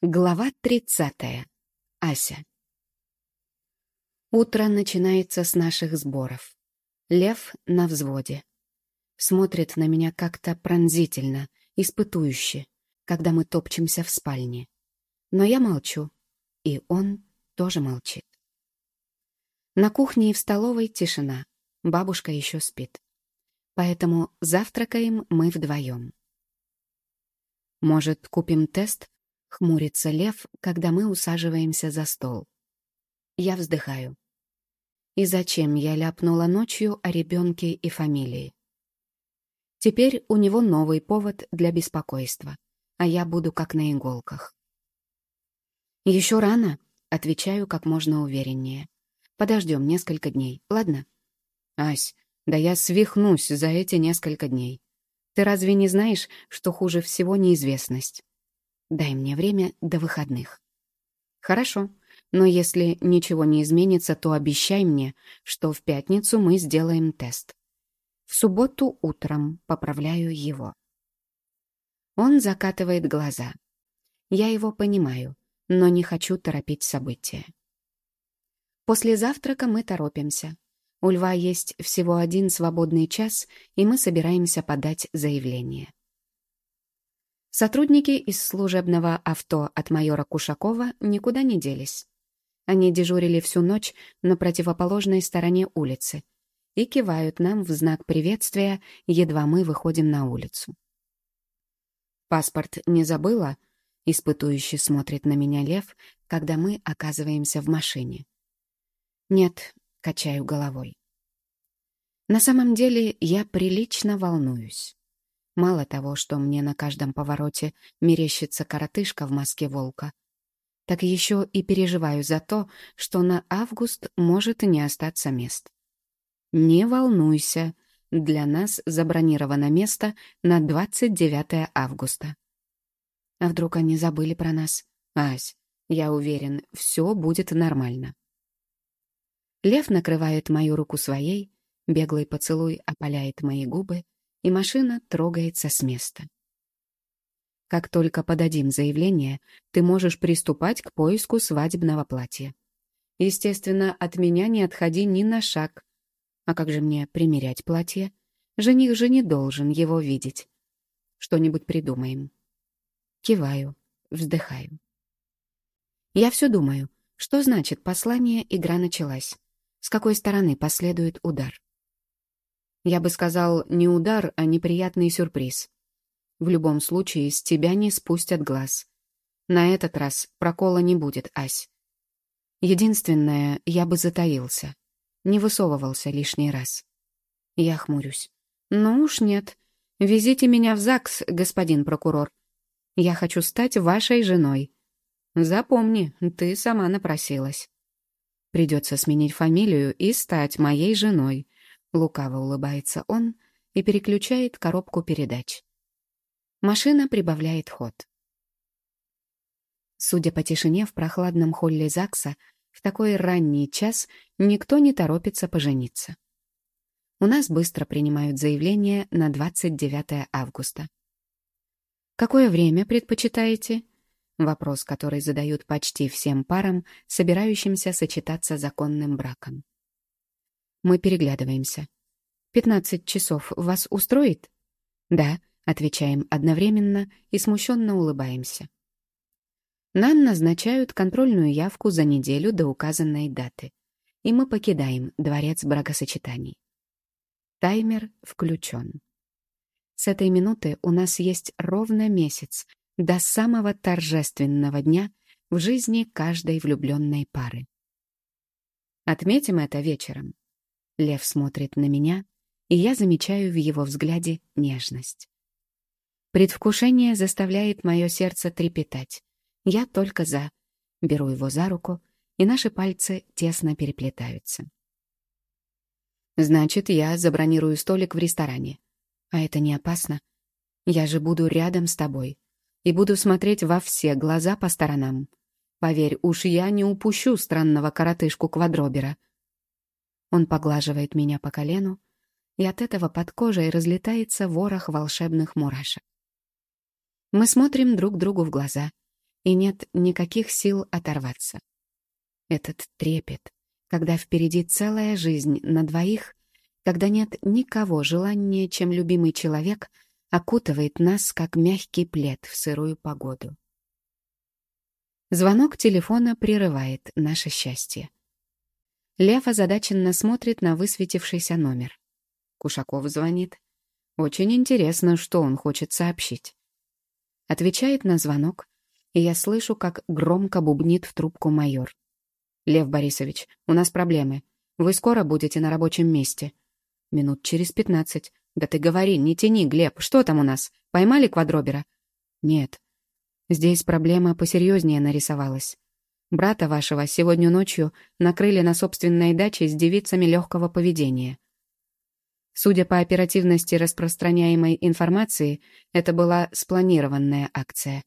Глава 30. Ася. Утро начинается с наших сборов. Лев на взводе. Смотрит на меня как-то пронзительно, испытующе, когда мы топчемся в спальне. Но я молчу, и он тоже молчит. На кухне и в столовой тишина. Бабушка еще спит. Поэтому завтракаем мы вдвоем. Может, купим тест — хмурится Лев, когда мы усаживаемся за стол. Я вздыхаю. И зачем я ляпнула ночью о ребенке и фамилии? Теперь у него новый повод для беспокойства, а я буду как на иголках. «Еще рано», — отвечаю как можно увереннее. «Подождем несколько дней, ладно?» «Ась, да я свихнусь за эти несколько дней. Ты разве не знаешь, что хуже всего неизвестность?» Дай мне время до выходных. Хорошо, но если ничего не изменится, то обещай мне, что в пятницу мы сделаем тест. В субботу утром поправляю его. Он закатывает глаза. Я его понимаю, но не хочу торопить события. После завтрака мы торопимся. У Льва есть всего один свободный час, и мы собираемся подать заявление. Сотрудники из служебного авто от майора Кушакова никуда не делись. Они дежурили всю ночь на противоположной стороне улицы и кивают нам в знак приветствия, едва мы выходим на улицу. «Паспорт не забыла?» — испытующе смотрит на меня Лев, когда мы оказываемся в машине. «Нет», — качаю головой. На самом деле я прилично волнуюсь. Мало того, что мне на каждом повороте мерещится коротышка в маске волка, так еще и переживаю за то, что на август может не остаться мест. Не волнуйся, для нас забронировано место на 29 августа. А вдруг они забыли про нас? Ась, я уверен, все будет нормально. Лев накрывает мою руку своей, беглый поцелуй опаляет мои губы, и машина трогается с места. Как только подадим заявление, ты можешь приступать к поиску свадебного платья. Естественно, от меня не отходи ни на шаг. А как же мне примерять платье? Жених же не должен его видеть. Что-нибудь придумаем. Киваю, вздыхаю. Я все думаю, что значит послание «Игра началась». С какой стороны последует удар? Я бы сказал, не удар, а неприятный сюрприз. В любом случае, с тебя не спустят глаз. На этот раз прокола не будет, Ась. Единственное, я бы затаился. Не высовывался лишний раз. Я хмурюсь. Ну уж нет. Везите меня в ЗАГС, господин прокурор. Я хочу стать вашей женой. Запомни, ты сама напросилась. Придется сменить фамилию и стать моей женой. Лукаво улыбается он и переключает коробку передач. Машина прибавляет ход. Судя по тишине в прохладном холле ЗАГСа, в такой ранний час никто не торопится пожениться. У нас быстро принимают заявление на 29 августа. «Какое время предпочитаете?» Вопрос, который задают почти всем парам, собирающимся сочетаться законным браком. Мы переглядываемся. «Пятнадцать часов вас устроит?» «Да», — отвечаем одновременно и смущенно улыбаемся. Нам назначают контрольную явку за неделю до указанной даты, и мы покидаем дворец бракосочетаний. Таймер включен. С этой минуты у нас есть ровно месяц до самого торжественного дня в жизни каждой влюбленной пары. Отметим это вечером. Лев смотрит на меня, и я замечаю в его взгляде нежность. Предвкушение заставляет мое сердце трепетать. Я только за. Беру его за руку, и наши пальцы тесно переплетаются. Значит, я забронирую столик в ресторане. А это не опасно. Я же буду рядом с тобой и буду смотреть во все глаза по сторонам. Поверь, уж я не упущу странного коротышку-квадробера — он поглаживает меня по колену, и от этого под кожей разлетается ворох волшебных мурашек. Мы смотрим друг другу в глаза, и нет никаких сил оторваться. Этот трепет, когда впереди целая жизнь на двоих, когда нет никого желаннее, чем любимый человек, окутывает нас, как мягкий плед в сырую погоду. Звонок телефона прерывает наше счастье. Лев озадаченно смотрит на высветившийся номер. Кушаков звонит. Очень интересно, что он хочет сообщить. Отвечает на звонок, и я слышу, как громко бубнит в трубку майор. «Лев Борисович, у нас проблемы. Вы скоро будете на рабочем месте?» «Минут через пятнадцать. Да ты говори, не тяни, Глеб. Что там у нас? Поймали квадробера?» «Нет. Здесь проблема посерьезнее нарисовалась. Брата вашего сегодня ночью накрыли на собственной даче с девицами легкого поведения. Судя по оперативности распространяемой информации, это была спланированная акция.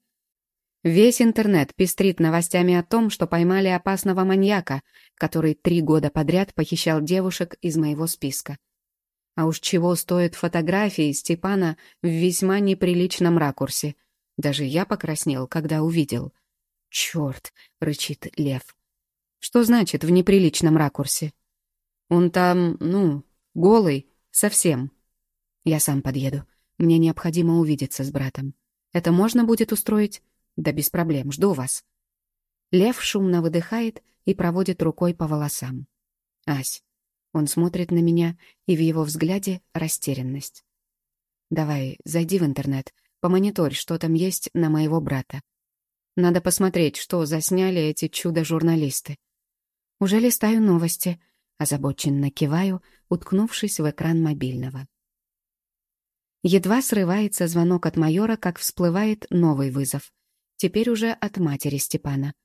Весь интернет пестрит новостями о том, что поймали опасного маньяка, который три года подряд похищал девушек из моего списка. А уж чего стоят фотографии Степана в весьма неприличном ракурсе. Даже я покраснел, когда увидел. «Черт!» — рычит Лев. «Что значит «в неприличном ракурсе»?» «Он там, ну, голый, Совсем. Я сам подъеду. Мне необходимо увидеться с братом. Это можно будет устроить? Да без проблем, жду вас. Лев шумно выдыхает и проводит рукой по волосам. Ась. Он смотрит на меня, и в его взгляде растерянность. Давай, зайди в интернет, помониторь, что там есть на моего брата. Надо посмотреть, что засняли эти чудо-журналисты. Уже листаю новости, озабоченно киваю, уткнувшись в экран мобильного. Едва срывается звонок от майора, как всплывает новый вызов. Теперь уже от матери Степана.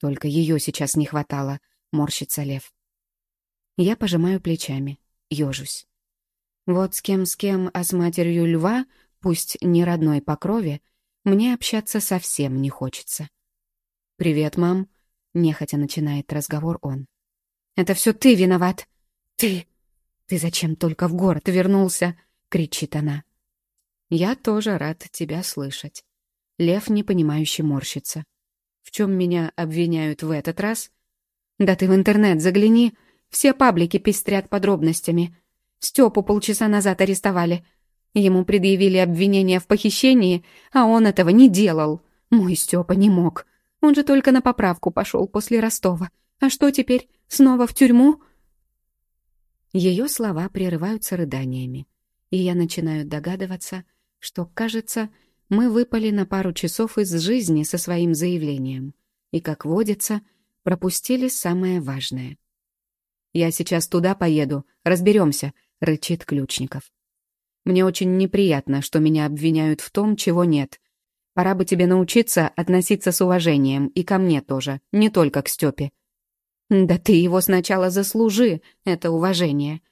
Только ее сейчас не хватало, морщится Лев. Я пожимаю плечами, ежусь. Вот с кем с кем, а с матерью льва, пусть не родной по крови, мне общаться совсем не хочется. «Привет, мам», — нехотя начинает разговор он. «Это все ты виноват. Ты!» «Ты зачем только в город вернулся?» — кричит она. «Я тоже рад тебя слышать». Лев непонимающе морщится. «В чем меня обвиняют в этот раз?» «Да ты в интернет загляни. Все паблики пестрят подробностями. Степу полчаса назад арестовали. Ему предъявили обвинение в похищении, а он этого не делал. Мой Степа не мог. Он же только на поправку пошел после Ростова. А что теперь, снова в тюрьму?» Ее слова прерываются рыданиями, и я начинаю догадываться, что, кажется, мы выпали на пару часов из жизни со своим заявлением и, как водится, пропустили самое важное. «Я сейчас туда поеду, разберемся», — рычит Ключников. «Мне очень неприятно, что меня обвиняют в том, чего нет. Пора бы тебе научиться относиться с уважением, и ко мне тоже, не только к Степе. Да ты его сначала заслужи, это уважение.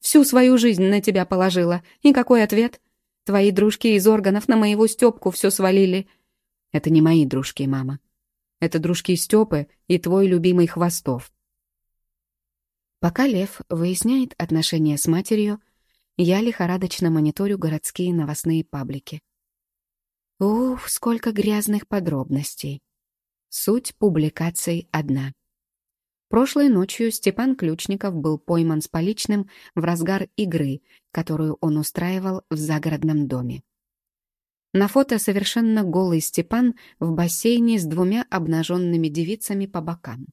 Всю свою жизнь на тебя положила. И какой ответ? Твои дружки из органов на моего Степку все свалили. Это не мои дружки, мама. Это дружки Степы и твой любимый Хвостов. Пока Лев выясняет отношения с матерью, я лихорадочно мониторю городские новостные паблики. Ух, сколько грязных подробностей. Суть публикаций одна. Прошлой ночью Степан Ключников был пойман с поличным в разгар игры, которую он устраивал в загородном доме. На фото совершенно голый Степан в бассейне с двумя обнаженными девицами по бокам.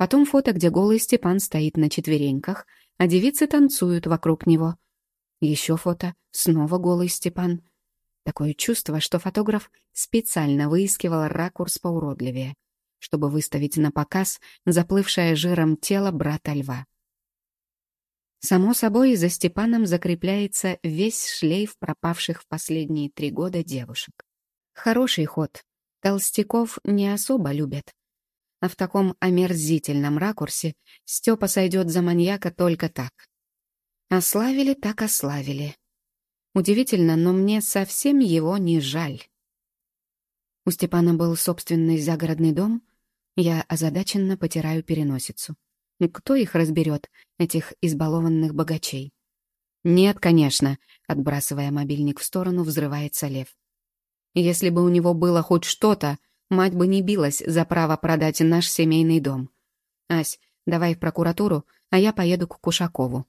Потом фото, где голый Степан стоит на четвереньках, а девицы танцуют вокруг него. Еще фото, снова голый Степан. Такое чувство, что фотограф специально выискивал ракурс поуродливее чтобы выставить на показ заплывшее жиром тело брата льва. Само собой, за Степаном закрепляется весь шлейф пропавших в последние три года девушек. Хороший ход. Толстяков не особо любят. А в таком омерзительном ракурсе Степа сойдет за маньяка только так. Ославили так ославили. Удивительно, но мне совсем его не жаль. У Степана был собственный загородный дом, я озадаченно потираю переносицу. Кто их разберет, этих избалованных богачей? Нет, конечно, отбрасывая мобильник в сторону, взрывается лев. Если бы у него было хоть что-то, Мать бы не билась за право продать наш семейный дом. Ась, давай в прокуратуру, а я поеду к Кушакову.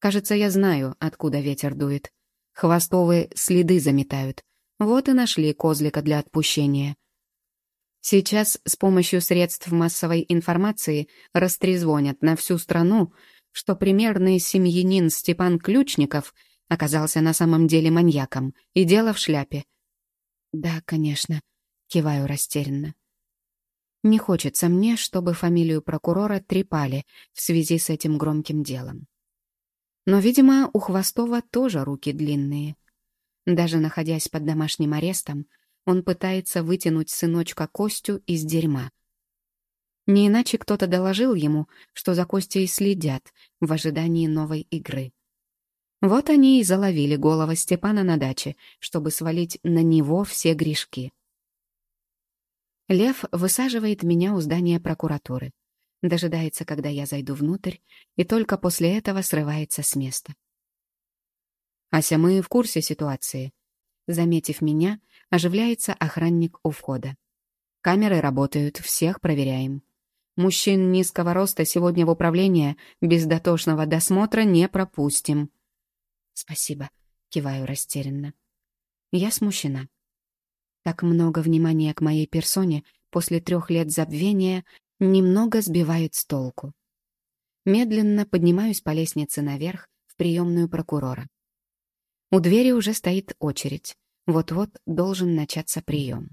Кажется, я знаю, откуда ветер дует. Хвостовые следы заметают. Вот и нашли козлика для отпущения. Сейчас с помощью средств массовой информации растрезвонят на всю страну, что примерный семьянин Степан Ключников оказался на самом деле маньяком, и дело в шляпе. «Да, конечно», — киваю растерянно. Не хочется мне, чтобы фамилию прокурора трепали в связи с этим громким делом. Но, видимо, у Хвостова тоже руки длинные. Даже находясь под домашним арестом, он пытается вытянуть сыночка Костю из дерьма. Не иначе кто-то доложил ему, что за Костей следят в ожидании новой игры. Вот они и заловили голову Степана на даче, чтобы свалить на него все грешки. Лев высаживает меня у здания прокуратуры, дожидается, когда я зайду внутрь, и только после этого срывается с места. «Ася, мы в курсе ситуации». Заметив меня, оживляется охранник у входа. «Камеры работают, всех проверяем. Мужчин низкого роста сегодня в управление без дотошного досмотра не пропустим». «Спасибо», — киваю растерянно. Я смущена. Так много внимания к моей персоне после трех лет забвения немного сбивает с толку. Медленно поднимаюсь по лестнице наверх в приемную прокурора. У двери уже стоит очередь. Вот-вот должен начаться прием.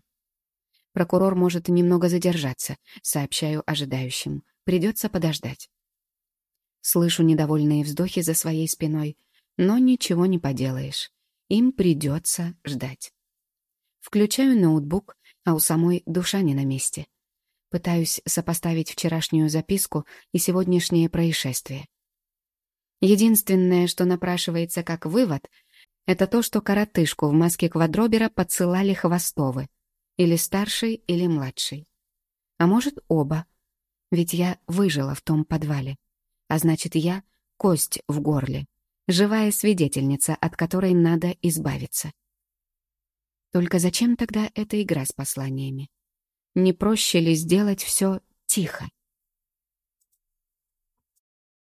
Прокурор может немного задержаться, сообщаю ожидающим. Придется подождать. Слышу недовольные вздохи за своей спиной, но ничего не поделаешь. Им придется ждать. Включаю ноутбук, а у самой душа не на месте. Пытаюсь сопоставить вчерашнюю записку и сегодняшнее происшествие. Единственное, что напрашивается как вывод, это то, что коротышку в маске квадробера подсылали Хвостовы. Или старший, или младший. А может, оба. Ведь я выжила в том подвале. А значит, я — кость в горле. Живая свидетельница, от которой надо избавиться. Только зачем тогда эта игра с посланиями? Не проще ли сделать все тихо?